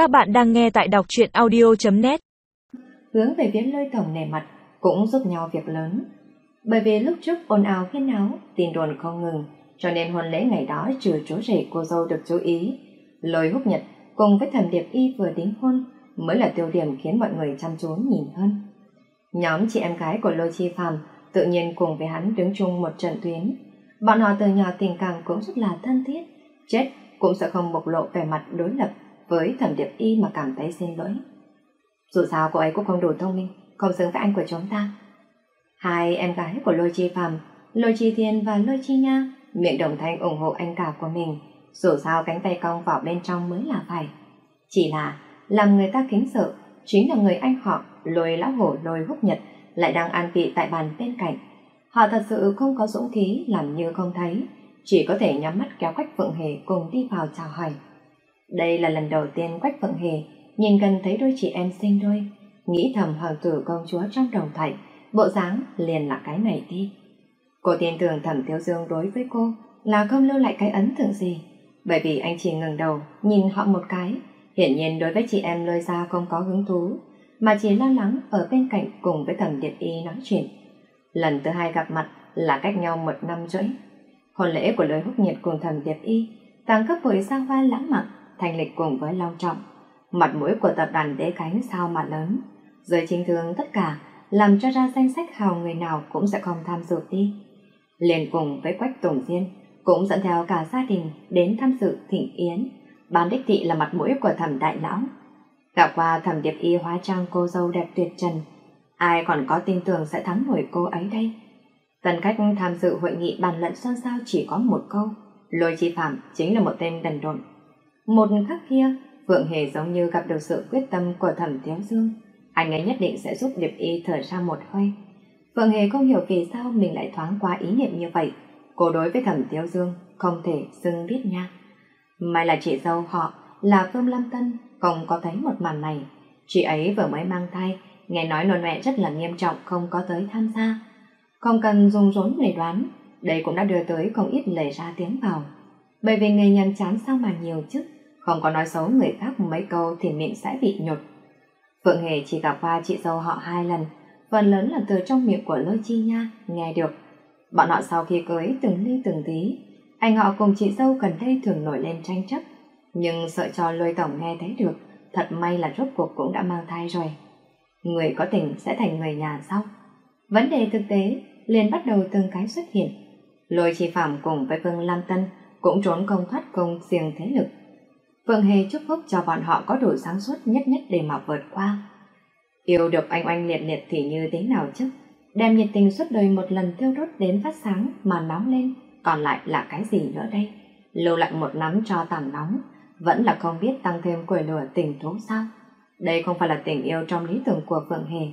Các bạn đang nghe tại đọc truyện audio.net Hướng về phía lôi thổng nề mặt cũng giúp nhau việc lớn. Bởi vì lúc trước ồn ào khiến áo, tin đồn không ngừng, cho nên hôn lễ ngày đó trừ chú rể cô dâu được chú ý. Lôi húc nhật cùng với thẩm điệp y vừa đính hôn mới là tiêu điểm khiến mọi người chăm chú nhìn hơn. Nhóm chị em gái của Lôi Chi Phàm tự nhiên cùng với hắn đứng chung một trận tuyến. Bọn họ từ nhỏ tình cảm cũng rất là thân thiết, chết cũng sẽ không bộc lộ vẻ mặt đối lập với thẩm điệp y mà cảm thấy xin lỗi. Dù sao cô ấy cũng không đủ thông minh, không xứng với anh của chúng ta. Hai em gái của Lôi Chi Phàm, Lôi Chi Thiên và Lôi Chi Nha miệng đồng thanh ủng hộ anh cả của mình, dù sao cánh tay cong vào bên trong mới là phải. Chỉ là làm người ta kính sợ chính là người anh họ lôi lão hổ lôi húc nhật lại đang an vị tại bàn bên cạnh. Họ thật sự không có dũng khí làm như không thấy, chỉ có thể nhắm mắt kéo Quách Phượng Hề cùng đi vào chào hỏi. Đây là lần đầu tiên Quách Phượng Hề nhìn gần thấy đôi chị em sinh đôi, nghĩ thầm hoàng tử công chúa trong đồng thoại, bộ dáng liền là cái này đi. Cô tin tưởng thẩm Thiếu Dương đối với cô là không lưu lại cái ấn tượng gì, bởi vì anh chỉ ngừng đầu nhìn họ một cái, hiển nhiên đối với chị em lôi ra không có hứng thú, mà chỉ lo lắng ở bên cạnh cùng với thẩm Điệp Y nói chuyện. Lần thứ hai gặp mặt là cách nhau một năm rưỡi. Hôn lễ của lôi húc nhiệt cùng thẩm Điệp Y tăng cấp với sang hoa lãng mạn, thành lịch cùng với long trọng. Mặt mũi của tập đoàn đế cánh sao mà lớn. Giới chính thương tất cả làm cho ra danh sách hào người nào cũng sẽ không tham dự đi. Liền cùng với Quách Tổng Diên cũng dẫn theo cả gia đình đến tham dự thịnh yến. Bán đích thị là mặt mũi của thẩm đại lão. Gặp qua thẩm điệp y hóa trang cô dâu đẹp tuyệt trần, ai còn có tin tưởng sẽ thắng nổi cô ấy đây? Tần khách tham dự hội nghị bàn luận xôn xao chỉ có một câu, lôi chi phạm chính là một tên đần độn. Một khắc kia, Phượng Hề giống như gặp được sự quyết tâm của thẩm thiếu dương, anh ấy nhất định sẽ giúp điệp y thở ra một hơi. Phượng Hề không hiểu vì sao mình lại thoáng qua ý niệm như vậy, cô đối với thẩm thiếu dương không thể xưng biết nha. May là chị dâu họ là Phương Lam Tân không có thấy một màn này. Chị ấy vừa mới mang thai, nghe nói nôn mẹ rất là nghiêm trọng không có tới tham gia. Không cần dùng rốn để đoán, đây cũng đã đưa tới không ít lời ra tiếng vào. Bởi vì người nhân chán sao mà nhiều chứ, không có nói xấu người khác mấy câu thì miệng sẽ bị nhột. Phượng Hề chỉ gặp qua chị dâu họ hai lần, phần lớn là từ trong miệng của Lôi Chi Nha nghe được. Bọn họ sau khi cưới từng ly từng tí, anh họ cùng chị dâu gần đây thường nổi lên tranh chấp, nhưng sợ cho lôi tổng nghe thấy được, thật may là rốt cuộc cũng đã mang thai rồi. Người có tình sẽ thành người nhà sau. Vấn đề thực tế liền bắt đầu từng cái xuất hiện. Lôi chi phạm cùng với Vương Lam Tân cũng trốn công thoát công riêng thế lực. Phương Hề chúc phúc cho bọn họ có đủ sáng suốt nhất nhất để mà vượt qua. Yêu được anh oanh liệt liệt thì như thế nào chứ? Đem nhiệt tình suốt đời một lần thiêu đốt đến phát sáng mà nóng lên, còn lại là cái gì nữa đây? Lưu lại một nắm cho tàn nóng, vẫn là không biết tăng thêm quầy lửa tình thú sao? Đây không phải là tình yêu trong lý tưởng của Phượng Hề.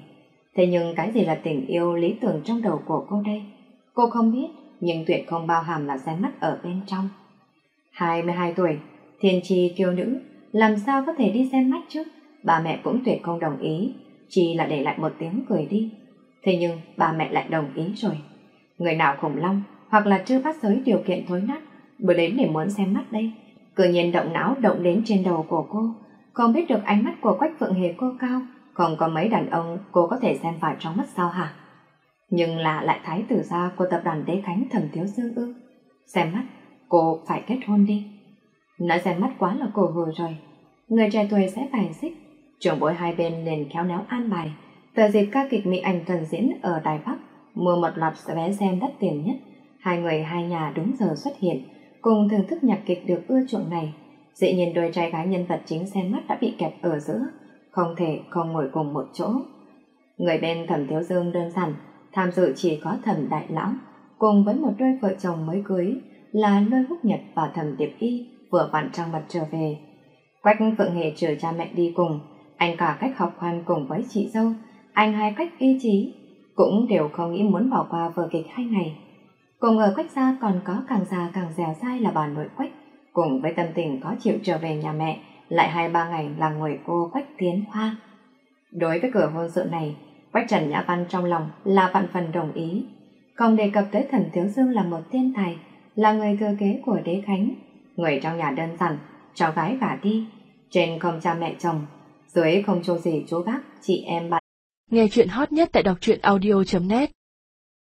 Thế nhưng cái gì là tình yêu lý tưởng trong đầu của cô đây? Cô không biết, nhưng tuyệt không bao hàm là xem mắt ở bên trong. 22 tuổi, thiên trì kiêu nữ, làm sao có thể đi xem mắt chứ? Bà mẹ cũng tuyệt không đồng ý, chỉ là để lại một tiếng cười đi. Thế nhưng bà mẹ lại đồng ý rồi. Người nào khủng long hoặc là chưa bắt giới điều kiện thối nát, bữa đến để muốn xem mắt đây. Cự nhiên động não động đến trên đầu của cô, không biết được ánh mắt của Quách Phượng Hề cô cao, còn có mấy đàn ông cô có thể xem phải trong mắt sao hả? Nhưng là lại thái tử gia của tập đoàn Đế Khánh Thẩm Thiếu Dương ư. Xem mắt, cô phải kết hôn đi. Nói xem mắt quá là cổ vừa rồi. Người trẻ tuổi sẽ phải xích. Trưởng bối hai bên liền khéo léo an bài. Tờ dịp ca kịch mỹ ảnh tuần diễn ở Đài Bắc, mua một loạt vé xem đắt tiền nhất. Hai người hai nhà đúng giờ xuất hiện, cùng thưởng thức nhạc kịch được ưa chuộng này. Dĩ nhiên đôi trai gái nhân vật chính xem mắt đã bị kẹp ở giữa, không thể không ngồi cùng một chỗ. Người bên thẩm thiếu dương đơn giản, tham dự chỉ có thẩm đại lão, cùng với một đôi vợ chồng mới cưới là Lôi Húc Nhật và thẩm tiệp Y vừa vặn trăng mặt trở về. Quách Phượng Hề chờ cha mẹ đi cùng, anh cả cách học khoan cùng với chị dâu, anh hai cách ý chí, cũng đều không nghĩ muốn bỏ qua vở kịch hay này. Cùng ở Quách gia còn có càng già càng dẻo dai là bà nội Quách, cùng với tâm tình có chịu trở về nhà mẹ, lại hai ba ngày là người cô Quách Tiến Hoa. Đối với cửa hôn sự này, Quách Trần Nhã Văn trong lòng là vạn phần đồng ý, không đề cập tới thần Thiếu Dương là một thiên tài, là người thừa kế của đế khánh, người trong nhà đơn giản, cháu gái và đi. Trên không cha mẹ chồng, dưới không chỗ gì chú bác, chị em bạn. Nghe chuyện hot nhất tại đọc truyện audio.net